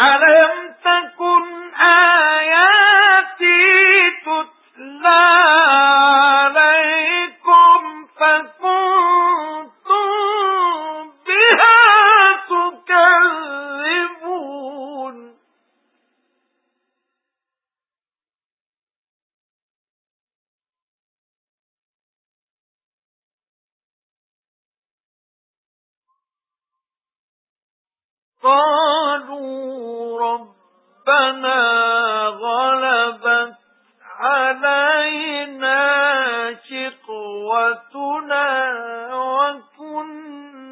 أَلَمْ تَكُنْ آيَاتِي تُتْلَى عَلَيْكُمْ فَكُنْتُمْ بِهَا تُكَذِّبُونَ؟ قَالُوا رَبَّنَا غَلَبَتْ عَلَيْنَا شِقْوَتُنَا وَكُنَّا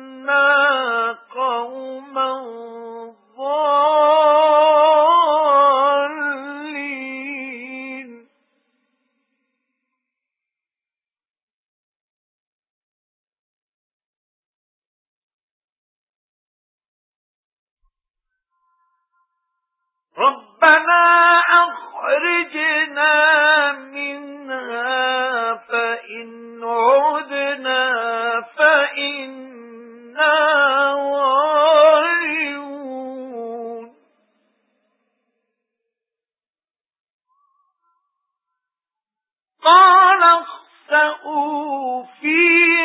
رَبَّنَا أَخْرِجْنَا مِنْهَا فَإِنْ عُدْنَا فَإِنَّا ظَالِمُونَ قَالَ اخْسَئُوا فِيهَا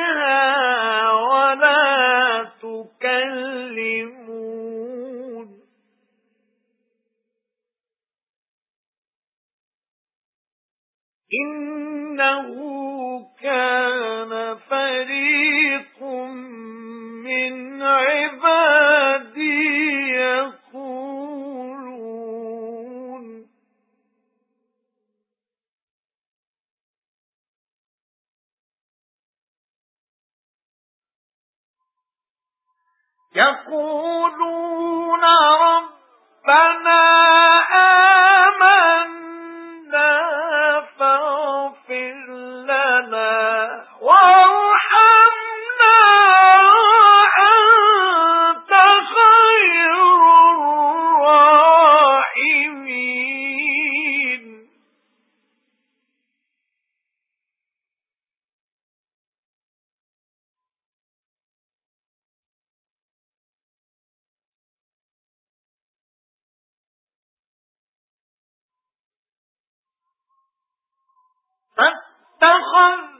إِنَّهُ كَانَ فَرِيقٌ مِنْ عِبَادِي يَقُولُونَ. يَقُولُونَ رَبَّنَا فَاتَّخَذْتُمُوهُمْ